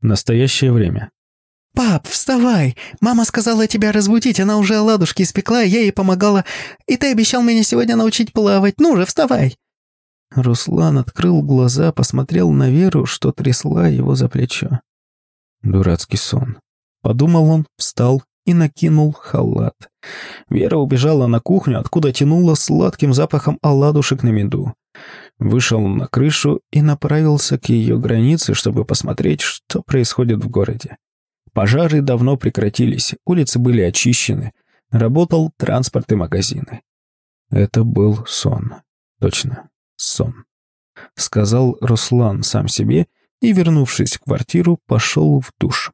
Настоящее время. «Пап, вставай! Мама сказала тебя разбудить, она уже оладушки испекла, я ей помогала, и ты обещал меня сегодня научить плавать. Ну же, вставай!» Руслан открыл глаза, посмотрел на Веру, что трясла его за плечо. Дурацкий сон. Подумал он, встал и накинул халат. Вера убежала на кухню, откуда тянула сладким запахом оладушек на меду. Вышел на крышу и направился к ее границе, чтобы посмотреть, что происходит в городе. Пожары давно прекратились, улицы были очищены, работал транспорт и магазины. Это был сон. Точно, сон. Сказал Руслан сам себе и, вернувшись в квартиру, пошел в душ.